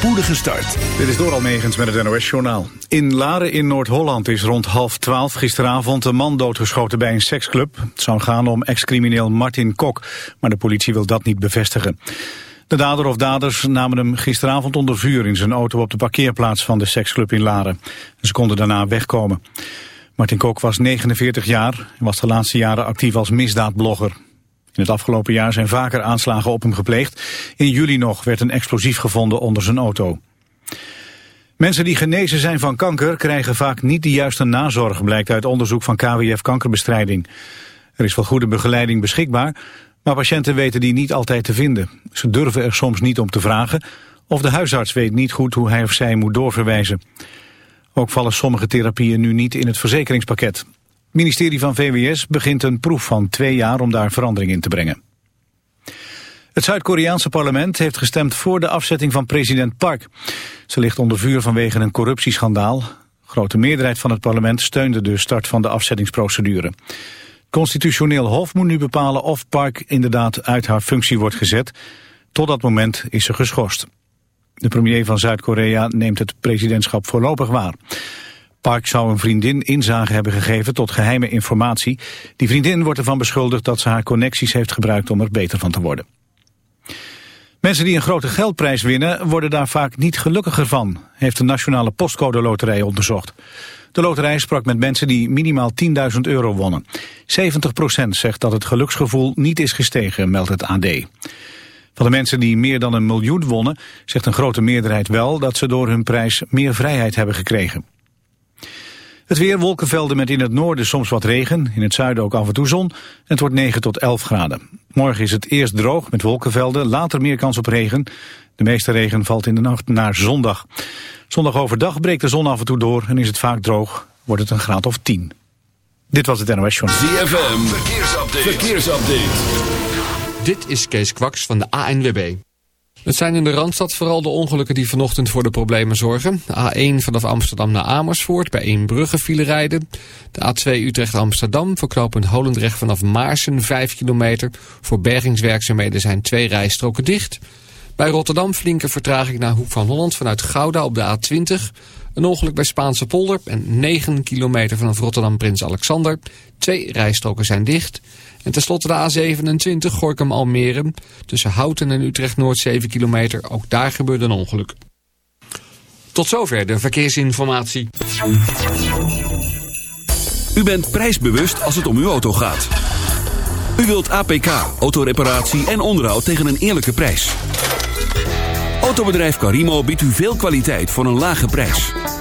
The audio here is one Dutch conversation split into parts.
spoedige start. Dit is door Almegens met het NOS-journaal. In Laren in Noord-Holland is rond half twaalf gisteravond een man doodgeschoten bij een seksclub. Het zou gaan om ex-crimineel Martin Kok, maar de politie wil dat niet bevestigen. De dader of daders namen hem gisteravond onder vuur in zijn auto op de parkeerplaats van de seksclub in Laren. Ze konden daarna wegkomen. Martin Kok was 49 jaar en was de laatste jaren actief als misdaadblogger. In het afgelopen jaar zijn vaker aanslagen op hem gepleegd. In juli nog werd een explosief gevonden onder zijn auto. Mensen die genezen zijn van kanker krijgen vaak niet de juiste nazorg, blijkt uit onderzoek van KWF Kankerbestrijding. Er is wel goede begeleiding beschikbaar, maar patiënten weten die niet altijd te vinden. Ze durven er soms niet om te vragen of de huisarts weet niet goed hoe hij of zij moet doorverwijzen. Ook vallen sommige therapieën nu niet in het verzekeringspakket. Het ministerie van VWS begint een proef van twee jaar om daar verandering in te brengen. Het Zuid-Koreaanse parlement heeft gestemd voor de afzetting van president Park. Ze ligt onder vuur vanwege een corruptieschandaal. grote meerderheid van het parlement steunde de start van de afzettingsprocedure. Constitutioneel Hof moet nu bepalen of Park inderdaad uit haar functie wordt gezet. Tot dat moment is ze geschorst. De premier van Zuid-Korea neemt het presidentschap voorlopig waar. Park zou een vriendin inzage hebben gegeven tot geheime informatie. Die vriendin wordt ervan beschuldigd dat ze haar connecties heeft gebruikt om er beter van te worden. Mensen die een grote geldprijs winnen worden daar vaak niet gelukkiger van, heeft de Nationale Postcode Loterij onderzocht. De loterij sprak met mensen die minimaal 10.000 euro wonnen. 70% zegt dat het geluksgevoel niet is gestegen, meldt het AD. Van de mensen die meer dan een miljoen wonnen, zegt een grote meerderheid wel dat ze door hun prijs meer vrijheid hebben gekregen. Het weer, wolkenvelden met in het noorden soms wat regen, in het zuiden ook af en toe zon. Het wordt 9 tot 11 graden. Morgen is het eerst droog met wolkenvelden, later meer kans op regen. De meeste regen valt in de nacht naar zondag. Zondag overdag breekt de zon af en toe door en is het vaak droog. Wordt het een graad of 10. Dit was het NOS Journal. ZFM, verkeersupdate. verkeersupdate. Dit is Kees Kwaks van de ANWB. Het zijn in de Randstad vooral de ongelukken die vanochtend voor de problemen zorgen. A1 vanaf Amsterdam naar Amersfoort bij Eembrugge file rijden. De A2 Utrecht-Amsterdam voor knooppunt Holendrecht vanaf Maarsen 5 kilometer. Voor bergingswerkzaamheden zijn twee rijstroken dicht. Bij Rotterdam flinke vertraging naar Hoek van Holland vanuit Gouda op de A20. Een ongeluk bij Spaanse polder en 9 kilometer vanaf Rotterdam Prins Alexander. Twee rijstroken zijn dicht. En tenslotte de A27 Gorkum-Almere. Tussen Houten en Utrecht-Noord 7 kilometer. Ook daar gebeurde een ongeluk. Tot zover de verkeersinformatie. U bent prijsbewust als het om uw auto gaat. U wilt APK, autoreparatie en onderhoud tegen een eerlijke prijs. Autobedrijf Carimo biedt u veel kwaliteit voor een lage prijs.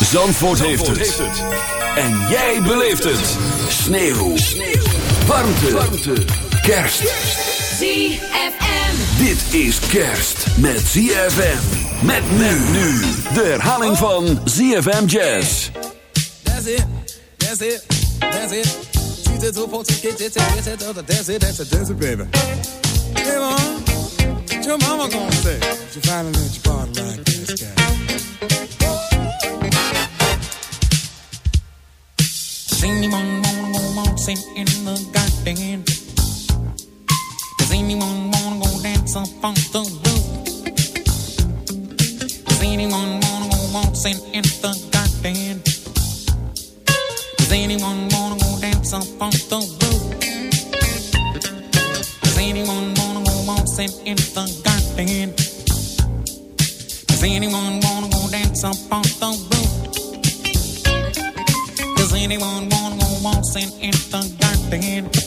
Zandvoort, heeft, het. En jij beleeft het. Sneeuw. Sneeuw. Warmte. Warmte. Kerst. ZFM. Dit is kerst met ZFM. Met men nu. De herhaling van ZFM Jazz. That's it. That's it. That's it. Shoot it up, put it, it, it, it, it, That's it. That's it. That's it, baby. Hey, mom. What your mama gonna say? She finally let you party like this guy. Does anyone wanna go waltzing in the garden? Does anyone wanna go dance on the roof? Does anyone wanna go waltzing in the garden? Does anyone wanna go dance on the roof? Does anyone wanna go waltzing in the garden? Does anyone wanna go dance up on the roof? down. The air.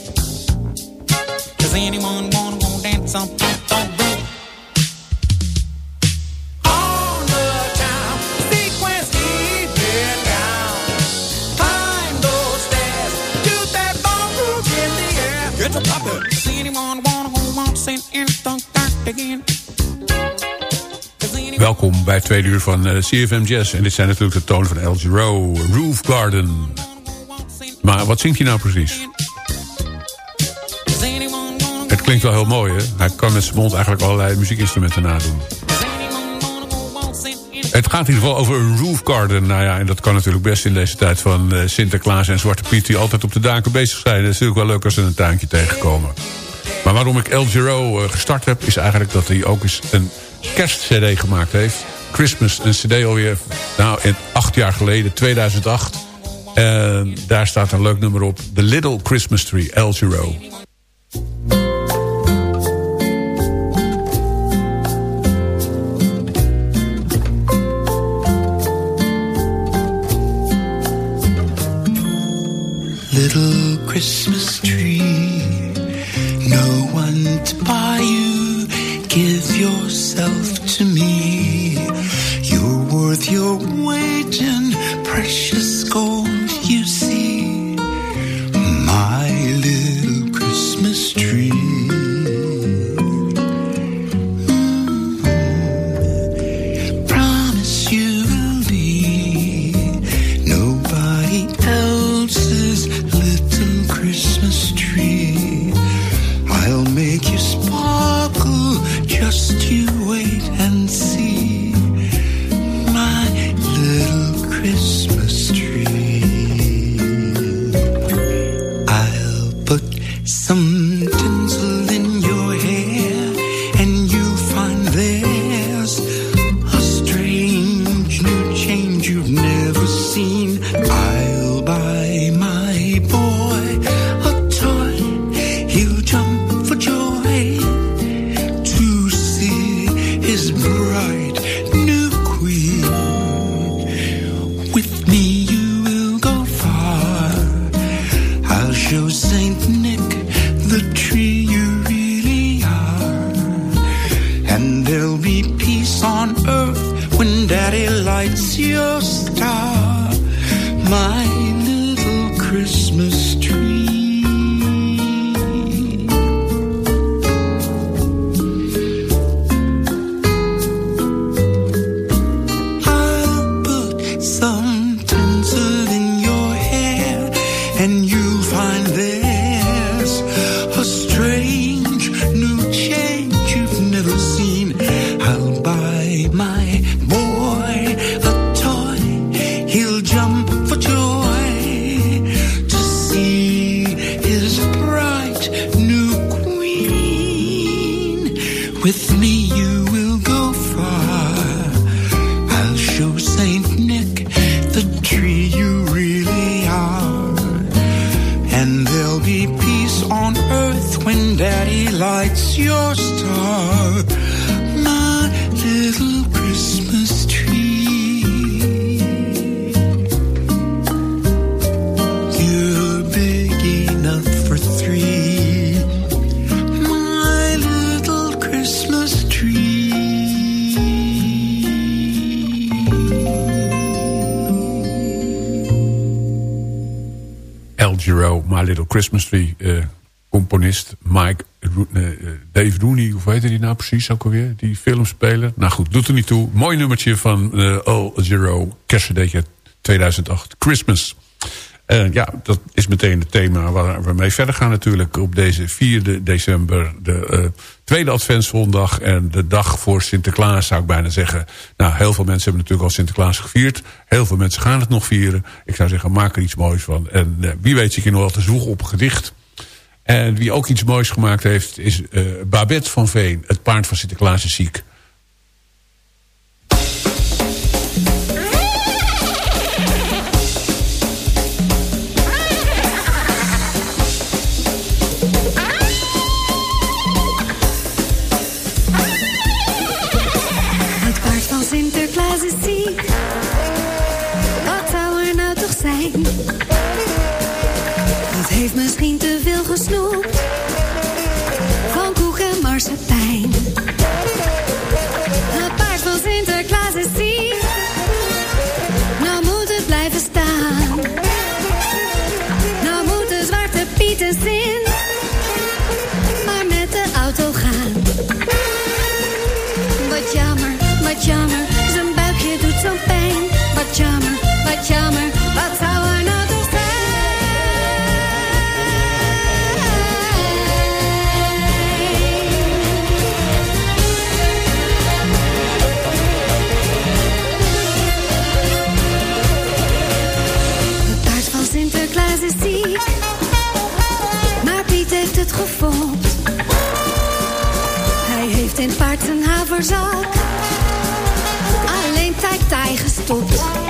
Welkom bij twee uur van eh, CFM Jazz. En dit zijn natuurlijk de tonen van El Giro, Roof Garden. Maar wat zingt hij nou precies? Het klinkt wel heel mooi, hè? Hij kan met zijn mond eigenlijk allerlei muziekinstrumenten nadoen. Het gaat in ieder geval over een roof garden. Nou ja, en dat kan natuurlijk best in deze tijd van uh, Sinterklaas en Zwarte Piet... die altijd op de daken bezig zijn. Het is natuurlijk wel leuk als ze een tuintje tegenkomen. Maar waarom ik El Giro uh, gestart heb... is eigenlijk dat hij ook eens een kerstcd gemaakt heeft. Christmas, een cd alweer nou, acht jaar geleden, 2008. Daar staat een leuk nummer op. The Little Christmas Tree, El Giro. Little Christmas lights your star. Precies ook alweer? Die filmspeler. Nou goed, doet er niet toe. Mooi nummertje van eh El Giro, kerstcd'tje 2008, Christmas. Eh, ja, dat is meteen het thema waar we mee verder gaan natuurlijk. Op deze 4 december, de eh, tweede adventszondag... en de dag voor Sinterklaas zou ik bijna zeggen. Nou, heel veel mensen hebben natuurlijk al Sinterklaas gevierd. Heel veel mensen gaan het nog vieren. Ik zou zeggen, maak er iets moois van. En wie weet zit je nog wel te zwoegen op gedicht. En wie ook iets moois gemaakt heeft... is eh, Babette van Veen, het paard van Sinterklaas is ziek. Zwarte piet Alleen tijd tijd gestopt.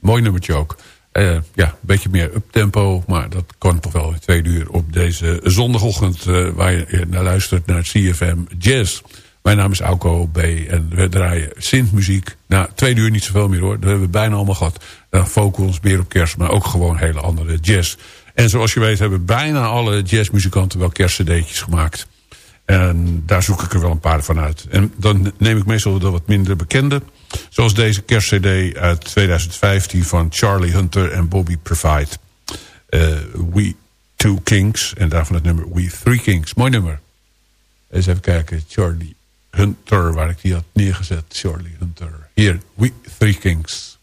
Mooi nummertje ook. Eh, ja, een beetje meer uptempo, maar dat kan toch wel twee uur op deze zondagochtend... eh, waar je naar luistert naar CFM Jazz. Mijn naam is Auko B. en we draaien Sint-muziek. Nou, twee uur niet zoveel meer hoor, dat hebben we bijna allemaal gehad. Dan focussen ons meer op kerst, maar ook gewoon hele andere jazz. En zoals je weet hebben bijna alle jazzmuzikanten wel kerstcd'tjes gemaakt. En daar zoek ik er wel een paar van uit. En dan neem ik meestal de wat minder bekende. Zoals deze kerstcd uit 2015 van Charlie Hunter en Bobby Provide. Eh, We Two Kings. En daarvan het nummer We Three Kings. Mooi nummer. Eens even kijken. Charlie Hunter, waar ik die had neergezet. Charlie Hunter. Hier, We Three Kings.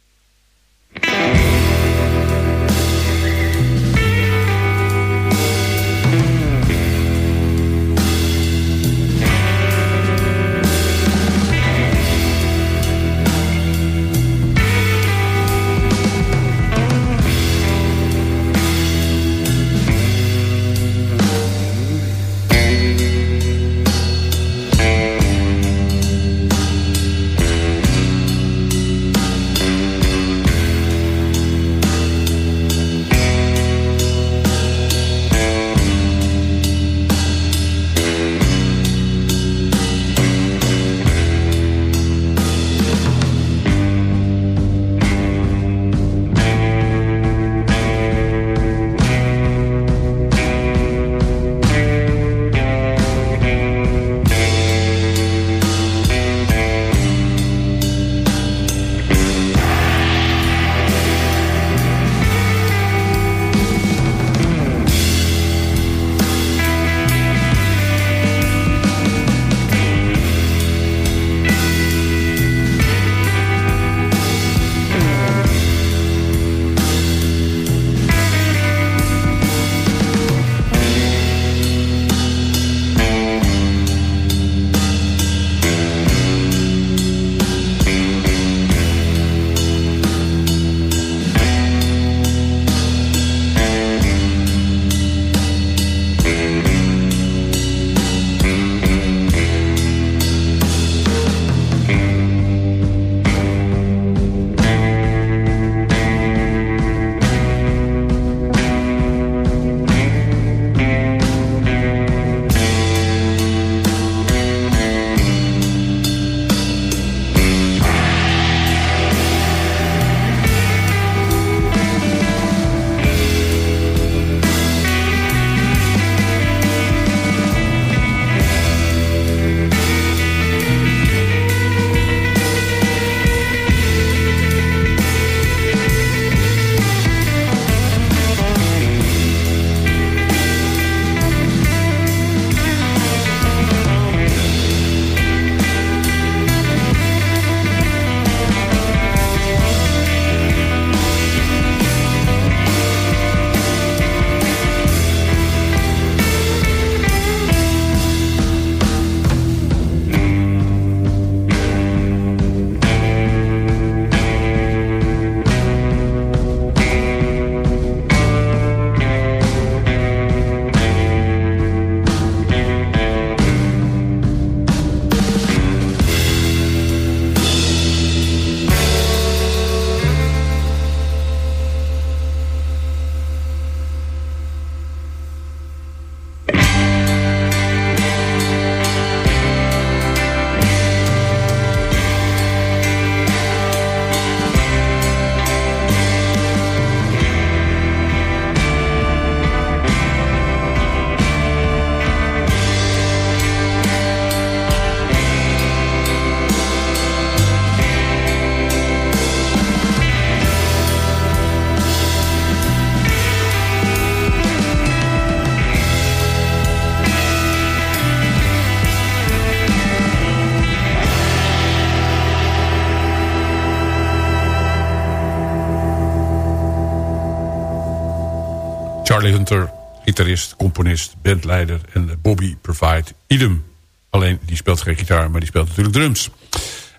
Hunter, gitarist, componist, bandleider... en Bobby Provide, idem. Alleen, die speelt geen gitaar, maar die speelt natuurlijk drums.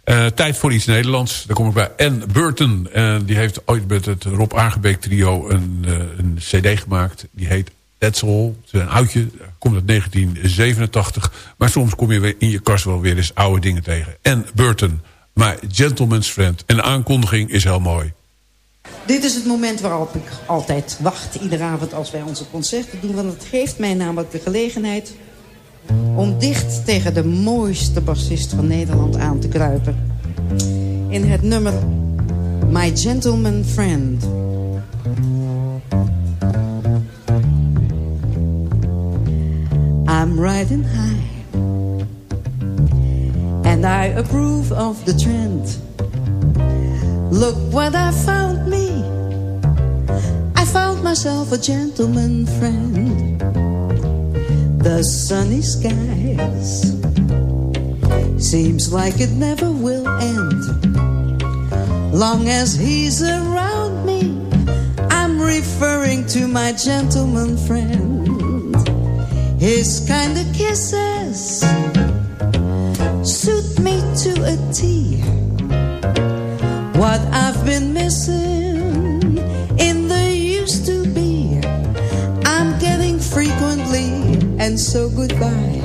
Eh, tijd voor iets Nederlands. Daar kom ik bij Anne Burton. Die heeft ooit met het Rob Aangebeek trio een, eh, een cd gemaakt. Die heet That's All. Het is een oudje, komt uit 1987. Maar soms kom je in je kast wel weer eens oude dingen tegen. Anne Burton, my gentleman's friend. En de aankondiging is heel mooi. Dit is het moment waarop ik altijd wacht, iedere avond als wij onze concerten doen. Want het geeft mij namelijk de gelegenheid om dicht tegen de mooiste bassist van Nederland aan te kruipen. In het nummer My Gentleman Friend. I'm riding high And I approve of the trend Look what I found me. I found myself a gentleman friend. The sunny skies. Seems like it never will end. Long as he's around me I'm referring to my gentleman friend. His kind of kisses suit me to a T. What I've been missing in the used to be, I'm getting frequently, and so goodbye.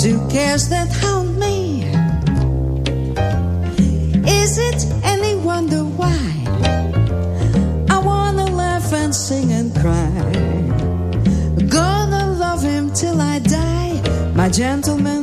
To cares that hound me. Is it any wonder why I wanna laugh and sing and cry? Gonna love him till I die, my gentleman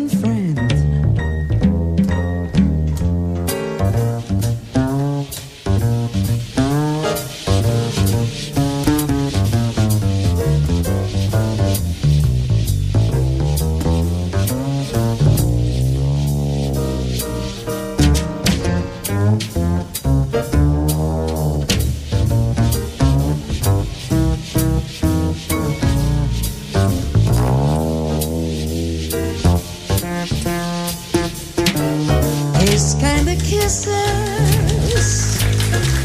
kisses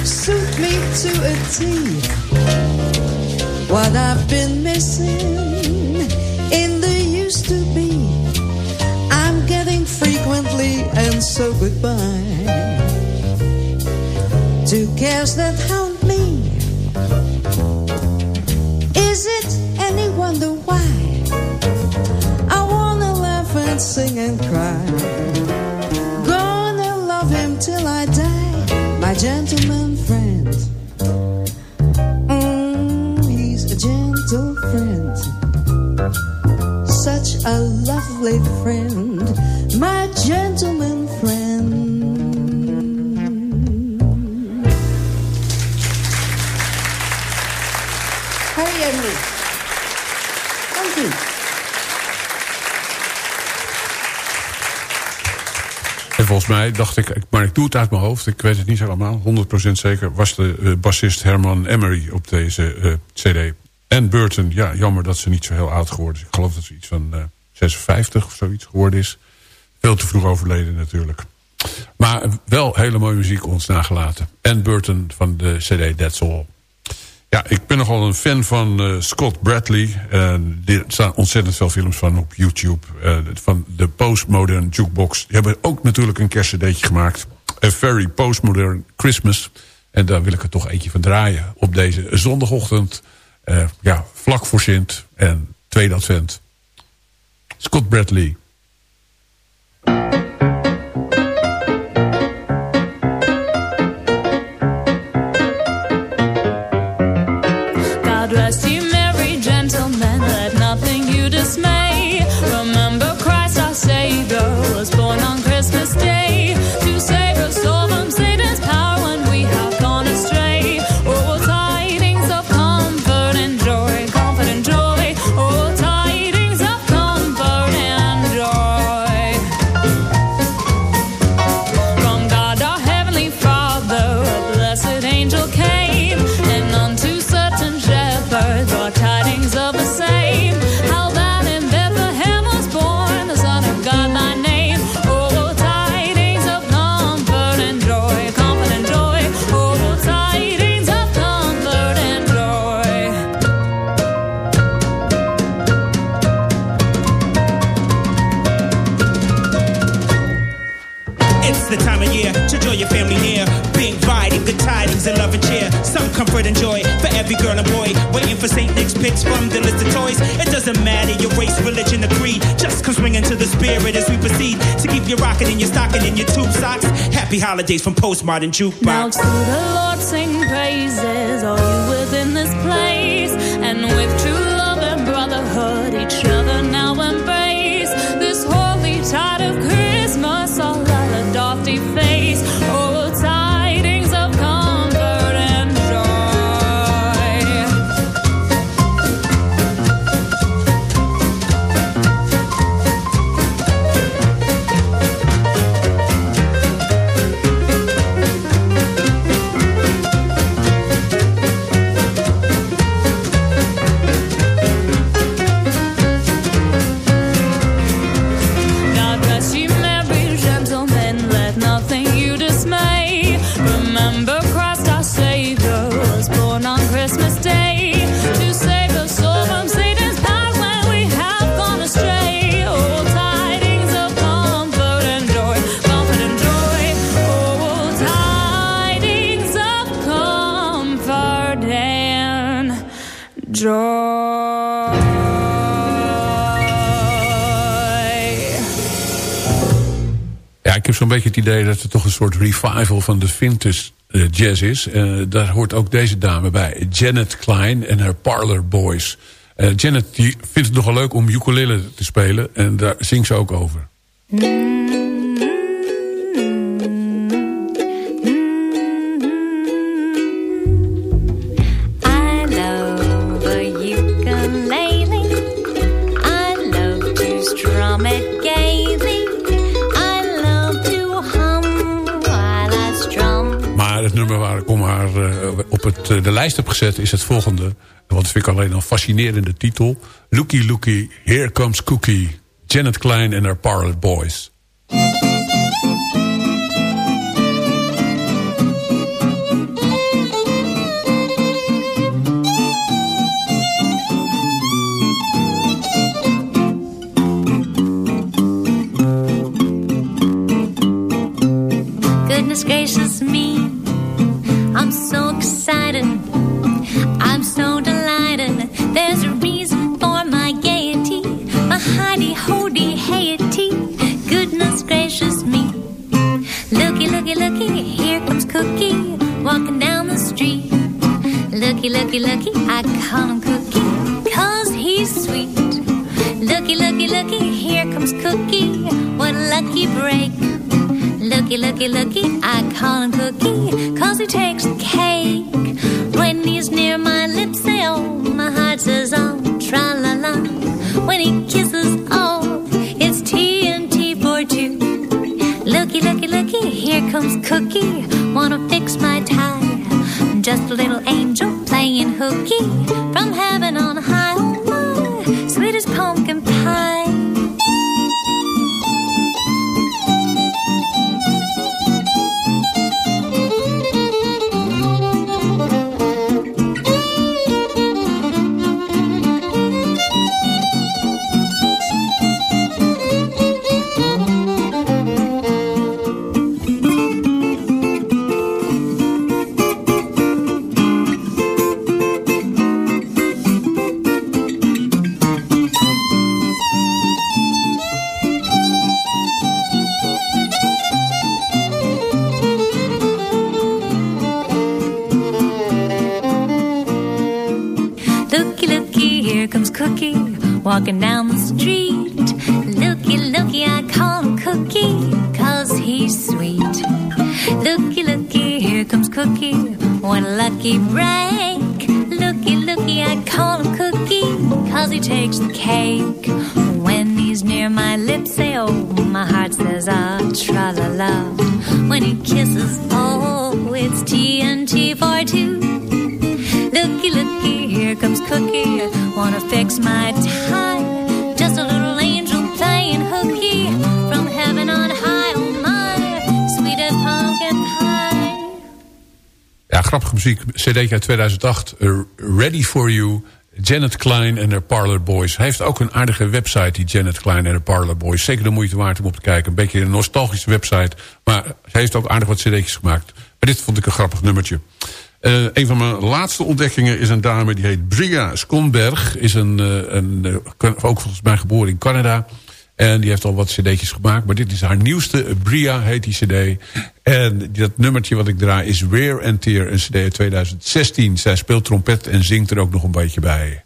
suit me to a T. What I've been missing in the used to be, I'm getting frequently, and so goodbye. To cares that hound me. Is it any wonder why I wanna laugh and sing and cry? Gentleman friend. Mm, he's a gentle friend, such a lovely friend, mij dacht ik, maar ik doe het uit mijn hoofd. Ik weet het niet allemaal, 100% zeker. Was de eh, bassist Herman Emery op deze eh, cd. En Burton, ja, jammer dat ze niet zo heel oud geworden is. Ik geloof dat ze iets van eh, 56 of zoiets geworden is. Veel te vroeg overleden natuurlijk. Maar wel hele mooie muziek ons nagelaten. En Burton van de cd That's All. Ja, ik ben nogal een fan van eh, Scott Bradley. Er staan ontzettend veel films van op YouTube. eh, van de Postmodern Jukebox. Die hebben ook natuurlijk een kerstcd'tje gemaakt. A Very Postmodern Christmas. En daar wil ik er toch eentje van draaien. Op deze zondagochtend. eh, ja, vlak voor Sint. En tweede advent. Scott Bradley. smile. Holidays from Postmodern Now to the Lord sing praises, Zo'n beetje het idee dat het toch een soort revival van de vintage eh, jazz is. Eh, daar hoort ook deze dame bij. Janet Klein en haar Parlor Boys. Eh, Janet die vindt het nogal leuk om ukulele te spelen. En daar zingt ze ook over. I lijst gezet is het volgende. Want dat vind ik alleen een fascinerende titel. Looky Looky, Here Comes Cookie. Janet Klein en haar Parlor Boys. Looky, looky, looky, I call him Cookie, cause he's sweet. Looky, looky, looky, here comes Cookie, what a lucky break. Looky, looky, looky, I call him Cookie, cause he takes the cake. When he's near my lips, say, oh, my heart says, oh, tra la la. When he kisses, oh, it's TNT for two. Looky, looky, looky, here comes Cookie, wanna fix my tie. Just a little angel playing hooky from heaven on high. Takes the cake. When he's near my lips, say, oh, my heart says, ah, tra la la. When he kisses, oh, it's TNT for two. Looky, looky, here comes Cookie. Wanna fix my tie? Just a little angel playing hooky from heaven on high. Oh my, sweet as pumpkin pie. Ja, grappige muziek. CD uit 2008. eh, Ready For You. Janet Klein en haar Parlor Boys. Hij heeft ook een aardige website, die Janet Klein en haar Parlor Boys. Zeker de moeite waard om op te kijken. Een beetje een nostalgische website. Maar hij heeft ook aardig wat cd'tjes gemaakt. Maar dit vond ik een grappig nummertje. Uh, een van mijn laatste ontdekkingen is een dame die heet Bria Skonberg. Is een, uh, een, uh, ook volgens mij geboren in Canada. En die heeft al wat cd'tjes gemaakt. Maar dit is haar nieuwste. Bria heet die cd. En dat nummertje wat ik draai is Wear and Tear. Een cd uit 2016. Zij speelt trompet en zingt er ook nog een beetje bij.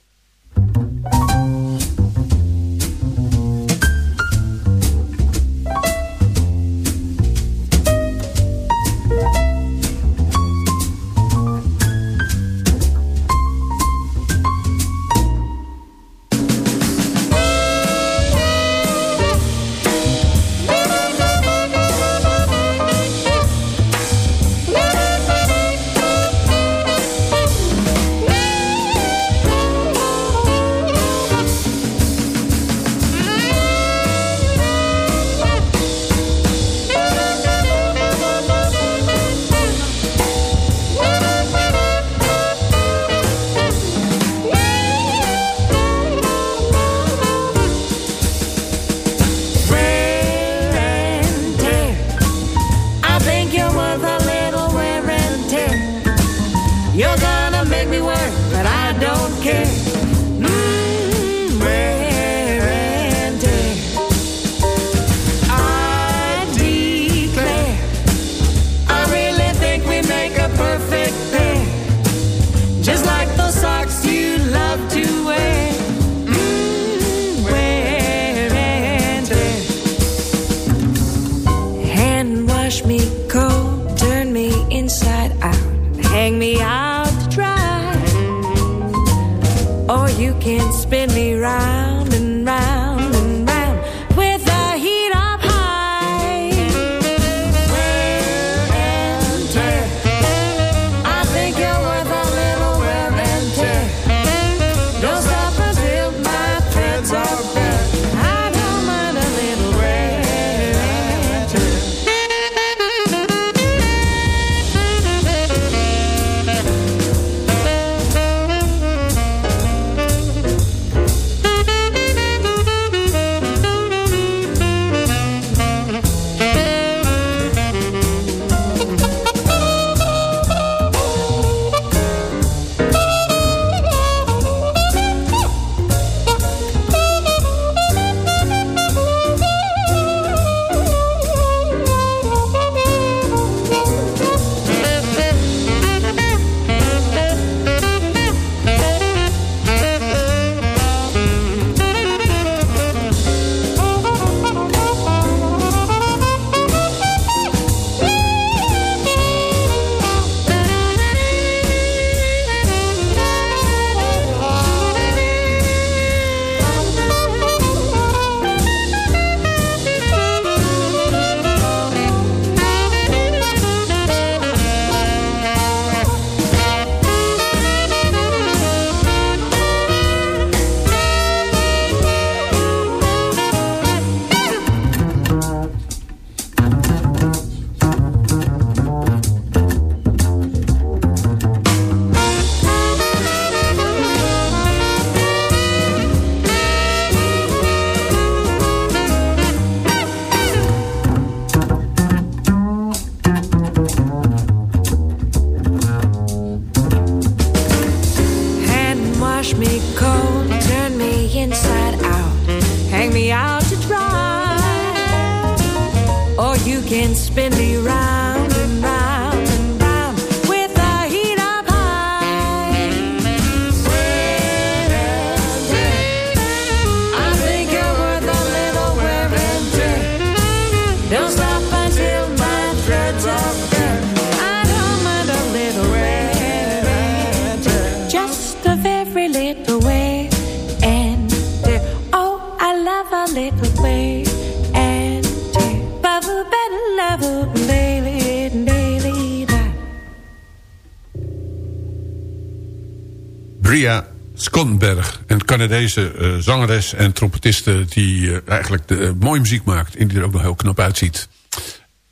Canadese uh, zangeres en trompetiste... die uh, eigenlijk de, uh, mooie muziek maakt en die er ook nog heel knap uitziet.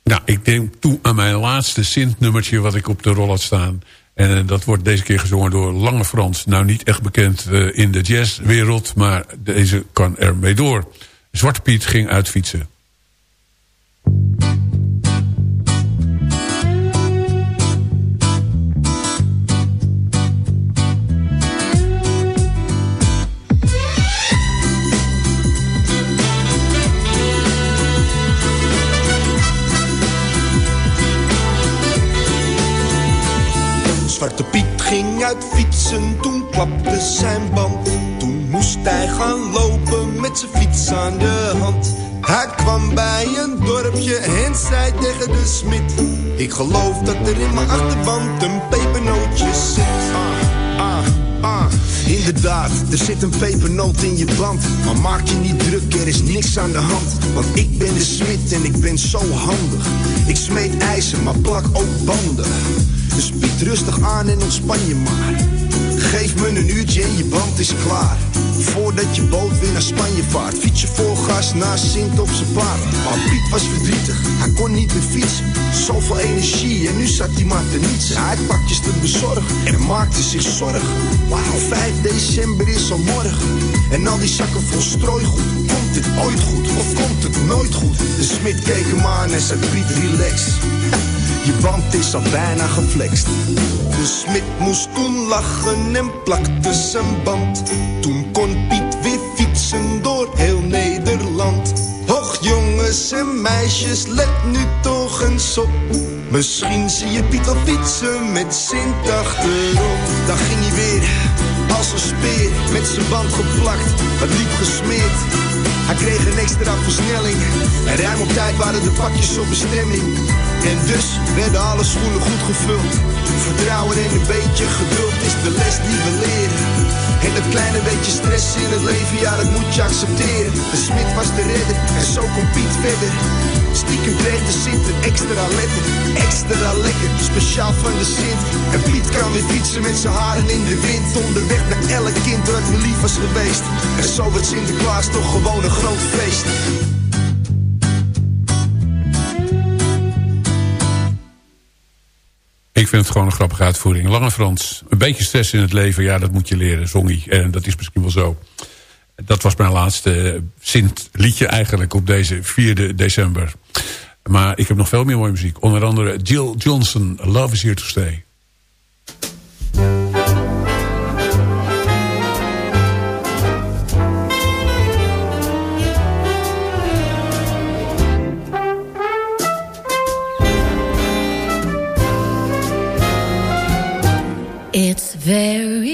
Nou, ik denk toe aan mijn laatste Sint-nummertje wat ik op de rol had staan. En eh, dat wordt deze keer gezongen door Lange Frans. Nou niet echt bekend eh, in de jazzwereld, maar deze kan er mee door. Zwarte Piet ging uitfietsen. Uit fietsen, toen klapte zijn band. Toen moest hij gaan lopen met zijn fiets aan de hand. Hij kwam bij een dorpje en zei tegen de smid. Ik geloof dat er in mijn achterband een pepernootje zit. Ah, ah, ah. Inderdaad, er zit een pepernoot in je band. Maar maak je niet druk, er is niks aan de hand. Want ik ben de smid en ik ben zo handig. Ik smeet ijzer, maar plak ook banden. Dus bied rustig aan en ontspan je maar. Geef me een uurtje en je band is klaar. Voordat je boot weer naar Spanje vaart. Fiets je vol gas naar Sint op zijn paard. Maar Piet was verdrietig, hij kon niet meer fietsen. Zoveel energie en nu zat hij maar te nietsen. Hij had pakjes te bezorgen en maakte zich zorgen. Wauw, 5 december is al morgen. En al die zakken vol strooigoed. Komt het ooit goed of komt het nooit goed? De smid keek hem aan en zei Piet relax. Je band is al bijna geflext. De smid moest toen lachen en plakte zijn band. Toen kon Piet weer fietsen door heel Nederland. Och jongens en meisjes, let nu toch eens op. Misschien zie je Piet al fietsen met Sint achterop. Daar ging hij weer, als een speer, met zijn band geplakt. Het liep gesmeerd. Hij kreeg een extra versnelling. En ruim op tijd waren de pakjes op bestemming. En dus werden alle schoenen goed gevuld. Vertrouwen en een beetje geduld is de les die we leren. En dat kleine beetje stress in het leven, ja dat moet je accepteren. De smid was de redder en zo komt Piet verder. Stiekem kreeg de Sint een extra letter. Extra lekker, speciaal van de Sint. En Piet kan weer fietsen met zijn haren in de wind. Onderweg naar elk kind dat me lief was geweest. En zo wordt Sinterklaas toch gewoon een groot feest. Ik vind het gewoon een grappige uitvoering. Lange Frans, een beetje stress in het leven, ja, dat moet je leren, zong hij. En dat is misschien wel zo. Dat was mijn laatste Sint-liedje eigenlijk op deze 4 december. Maar ik heb nog veel meer mooie muziek. Onder andere Jill Johnson, Love is Here to Stay. It's very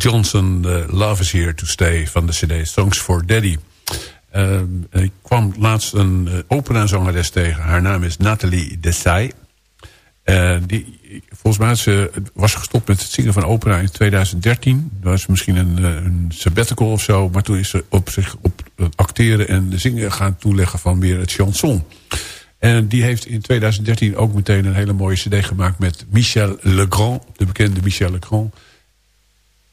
Johnson, uh, Love is Here to Stay van de cd Songs for Daddy. Uh, ik kwam laatst een uh, operazangeres tegen. Haar naam is Nathalie Desai. Uh, die, volgens mij ze, was gestopt met het zingen van opera in 2013. Dat was misschien een, een sabbatical of zo. Maar toen is ze op zich op het acteren en de zingen gaan toeleggen van weer het chanson. En die heeft in 2013 ook meteen een hele mooie cd gemaakt met Michel Legrand. De bekende Michel Legrand.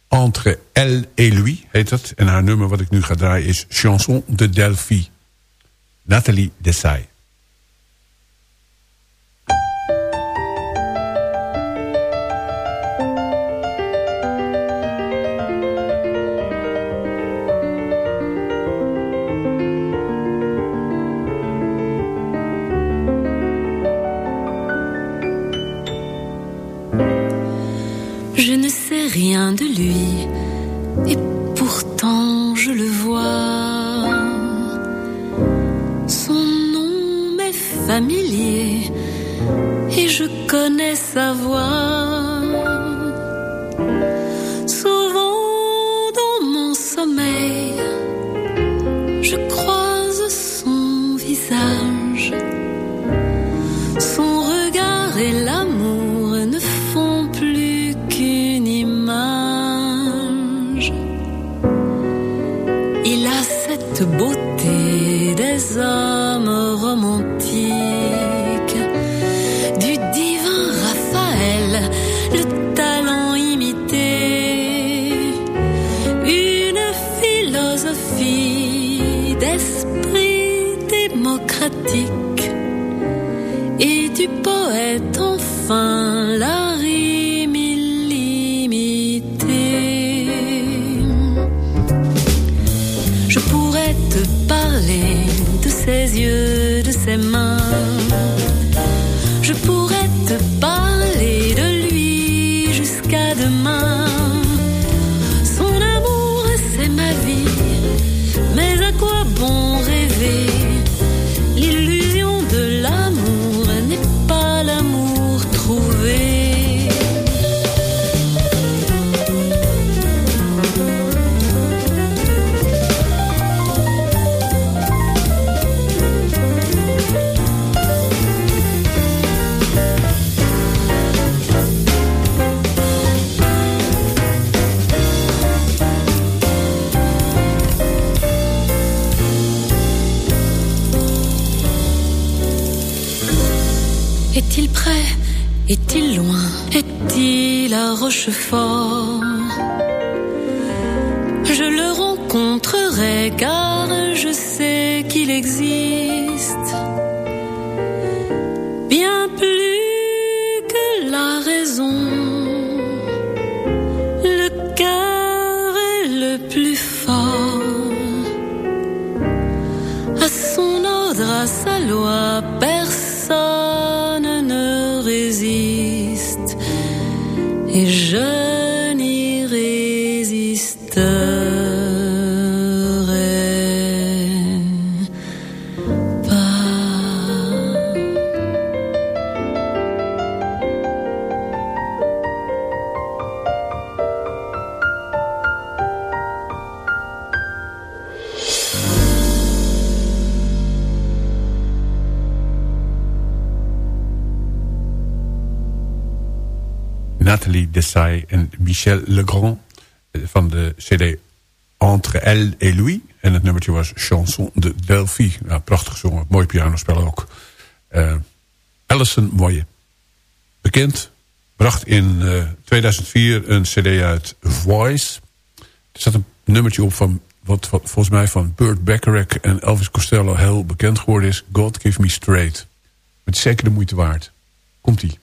Entre elle et lui heet het. En haar nummer wat ik nu ga draaien is Chanson de Delphi. Nathalie Desai. Je connais sa voix. Souvent dans mon sommeil, je croise son visage. Son regard et l'amour ne font plus qu'une image. Il a cette beauté des hommes Rochefort Je le rencontrerai car je sais qu'il existe bien plus que la raison. Le cœur est le plus fort. À son ordre, à sa loi, Et je Zij en Michel Legrand eh, van de cd Entre Elle et Louis. En het nummertje was Chanson de Delphi. Prachtig gezongen, mooi pianospel ook. Uh, Alison Moye. Bekend, bracht in eh, 2004 een cd uit Voice. Er zat een nummertje op van wat, volgens mij van Burt Bacharach en Elvis Costello heel bekend geworden is. God Give Me Straight. Het is zeker de moeite waard. Komt-ie.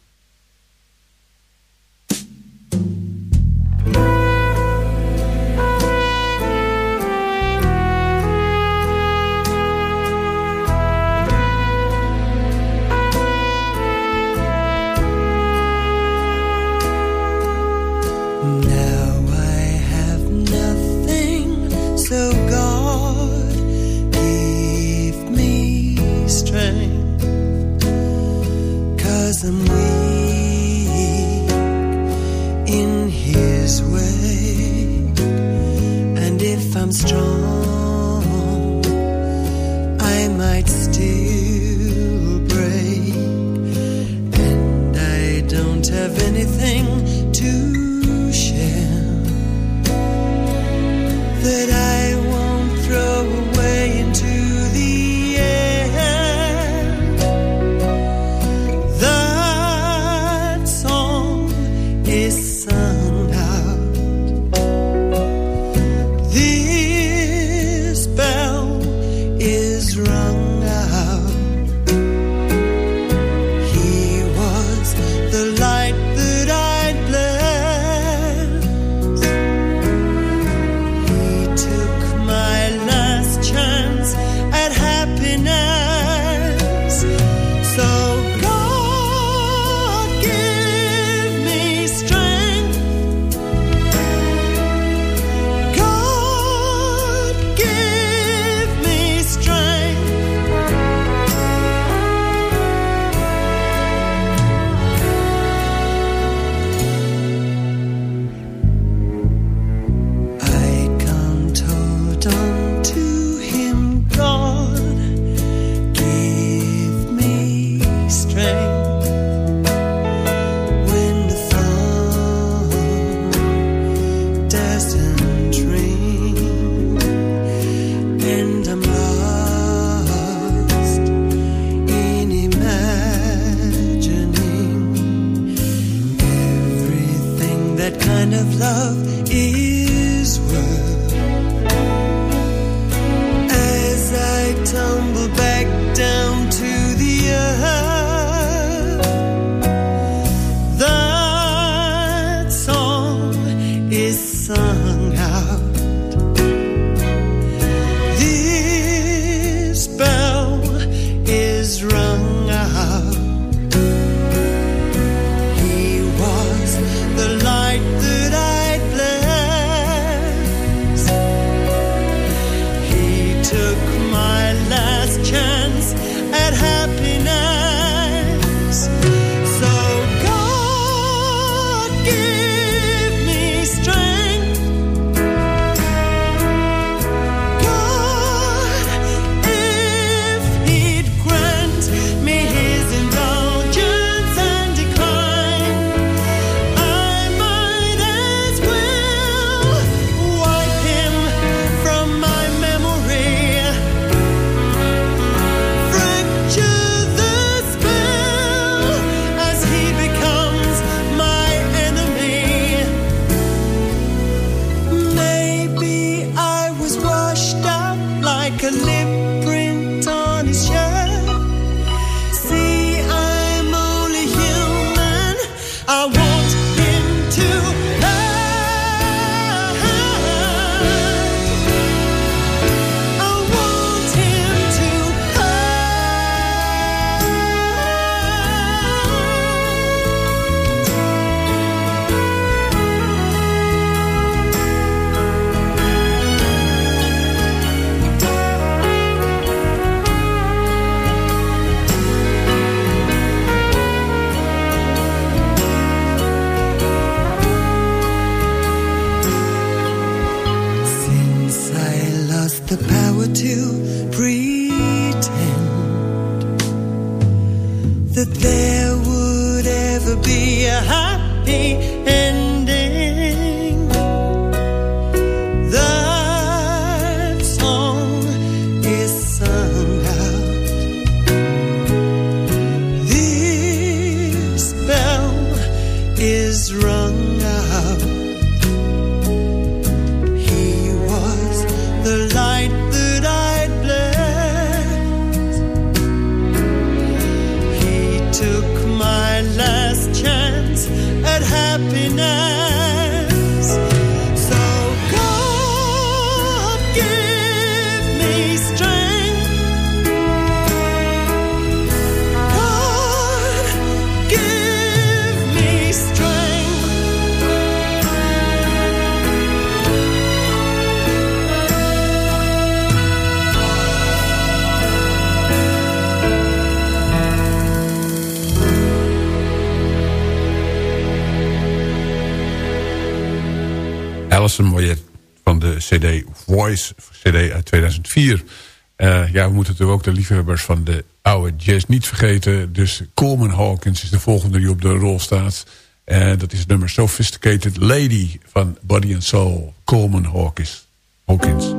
from uit 2004. Eh, ja, we moeten natuurlijk ook de liefhebbers van de oude jazz niet vergeten. Dus Coleman Hawkins is de volgende die op de rol staat. En dat is het nummer Sophisticated Lady van Body and Soul. Coleman Hawkins. Hawkins.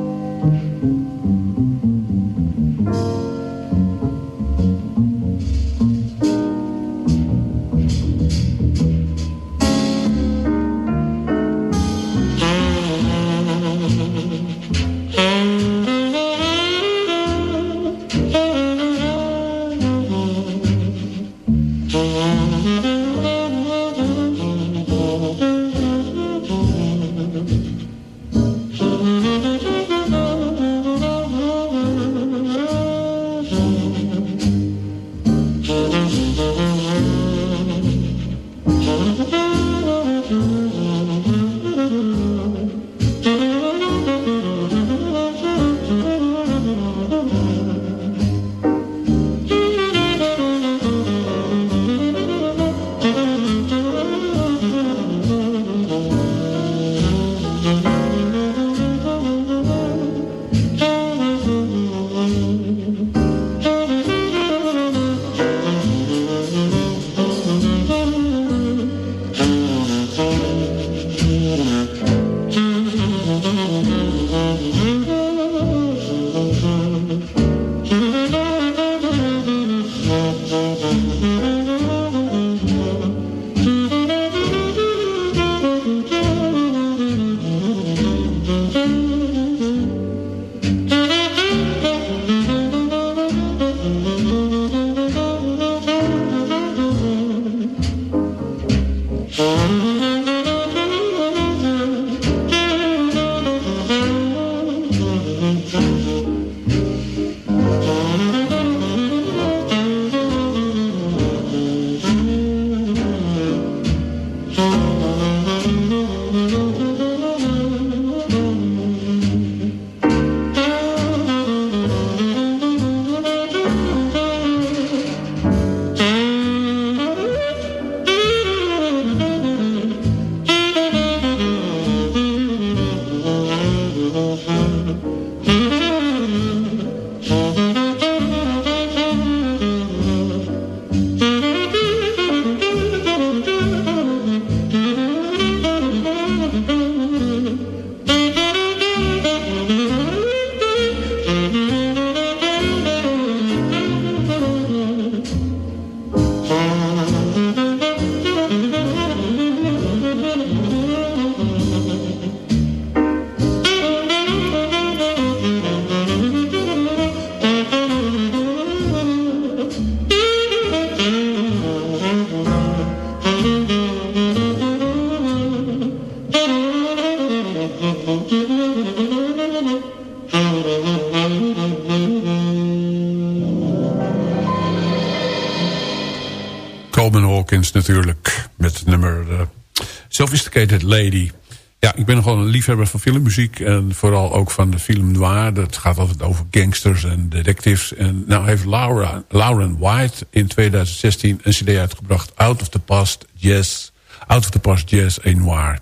Ja, ik ben nogal een liefhebber van filmmuziek. En vooral ook van de film noir. Dat gaat altijd over gangsters en detectives. En nou heeft Laura, Lauren White in 2016 een cd uitgebracht. Out of the Past Jazz. Out of the Past Jazz et Noir.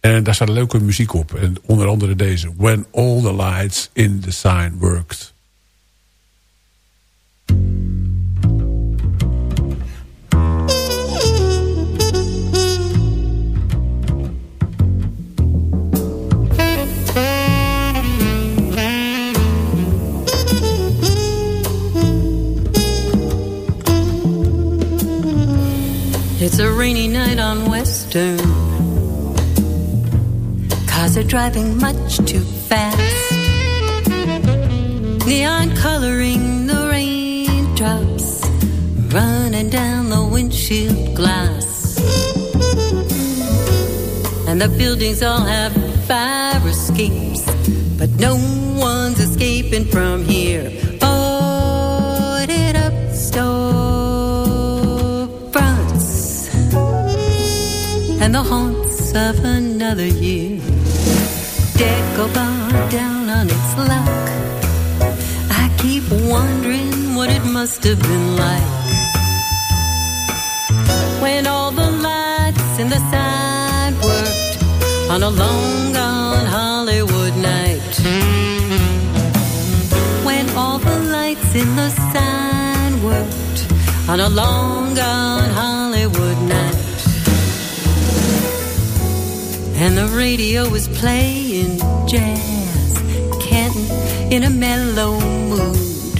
En daar staat leuke muziek op. En onder andere deze. When all the lights in the sign worked. It's a rainy night on Western. Cars are driving much too fast. Neon coloring the raindrops, running down the windshield glass. And the buildings all have fire escapes, but no one's escaping from here. And the haunts of another year. Dagobah down on its luck. I keep wondering what it must have been like when all the lights in the sign worked on a long gone Hollywood night. When all the lights in the sign worked on a long gone Hollywood night. And the radio is playing jazz, Canton in a mellow mood.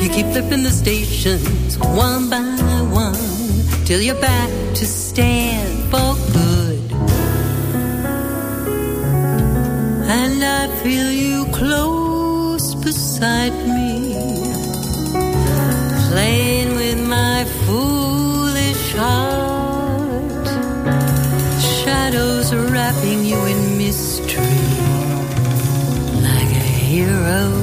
You keep flipping the stations one by one till you're back to stand for good. And I feel you close beside me, playing a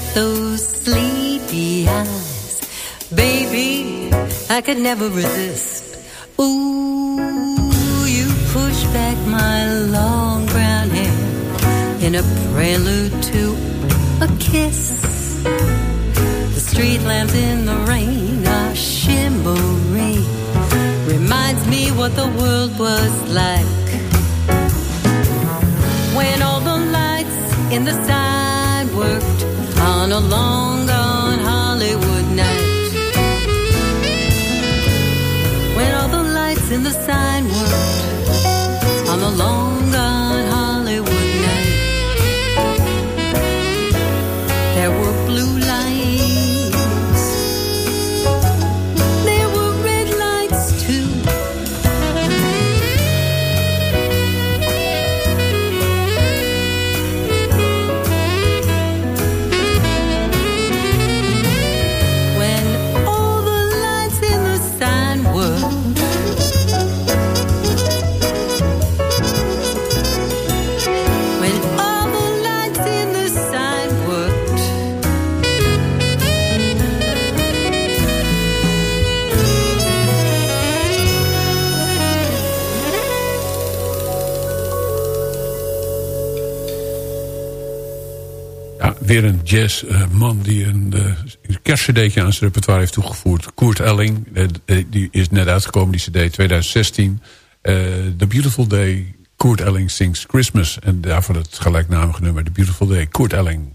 got those sleepy eyes. Baby, I could never resist. Ooh, you push back my long brown hair in a prelude to a kiss. The street lamps in the rain are shimmering. Reminds me what the world was like when all the lights in the sign worked on a long gone Hollywood night. When all the lights in the sign worked on a long weer een jazzman die een uh, kerstcd'tje aan zijn repertoire heeft toegevoegd. Koert Elling, eh, eh, die is net uitgekomen, die cd 2016. Eh, The Beautiful Day, Koert Elling Sings Christmas. En daarvoor het gelijknamige nummer, The Beautiful Day, Koert Elling.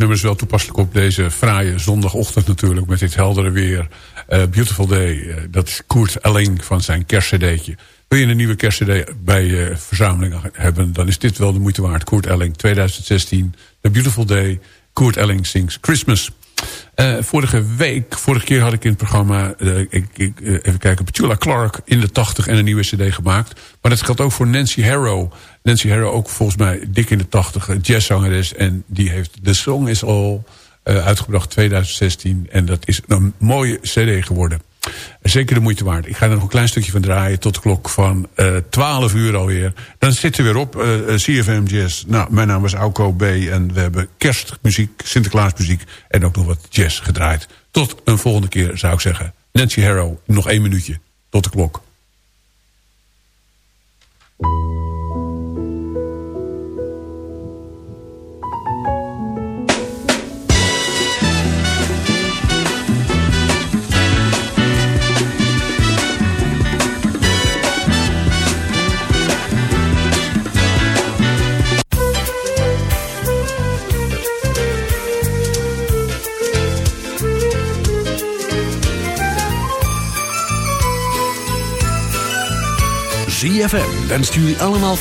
Nummer is wel toepasselijk op deze fraaie zondagochtend natuurlijk... met dit heldere weer. Eh, Beautiful Day, eh, dat is Koert Elling van zijn kerstcd'tje. Wil je een nieuwe kerstcd bij je verzameling hebben... dan is dit wel de moeite waard. Koert Elling, 2016, The Beautiful Day. Koert Elling sings Christmas. Eh, vorige week, vorige keer had ik in het programma... ik, ik, even kijken, Petula Clark in de 80 en een nieuwe cd gemaakt. Maar dat geldt ook voor Nancy Harrow. Nancy Harrow ook volgens mij dik in de 80, een jazzzangeres. En die heeft The Song Is All eh, uitgebracht 2016. En dat is een mooie cd geworden. Zeker de moeite waard. Ik ga er nog een klein stukje van draaien tot de klok van eh 12 uur alweer. Dan zitten we weer op, eh, eh, CFM Jazz. Nou, mijn naam is Auko B. En we hebben kerstmuziek, Sinterklaasmuziek en ook nog wat jazz gedraaid. Tot een volgende keer zou ik zeggen. Nancy Harrow, nog één minuutje. Tot de klok. ZFM wenst jullie allemaal